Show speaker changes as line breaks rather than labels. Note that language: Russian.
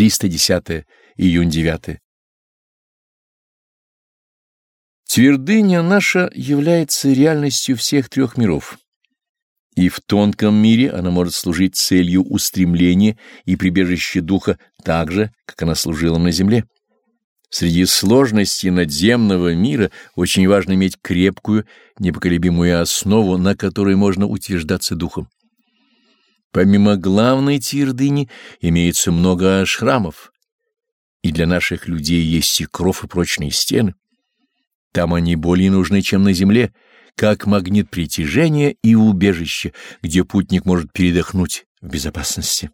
310 июнь 9 Твердыня наша является реальностью всех трех миров. И в тонком мире она может служить целью устремления и прибежища духа так же, как она служила на земле. Среди сложностей надземного мира очень важно иметь крепкую, непоколебимую основу, на которой можно утверждаться духом. Помимо главной твердыни имеется много шрамов, и для наших людей есть и кров и прочные стены. Там они более нужны, чем на земле, как магнит притяжения и убежище, где путник может передохнуть в безопасности.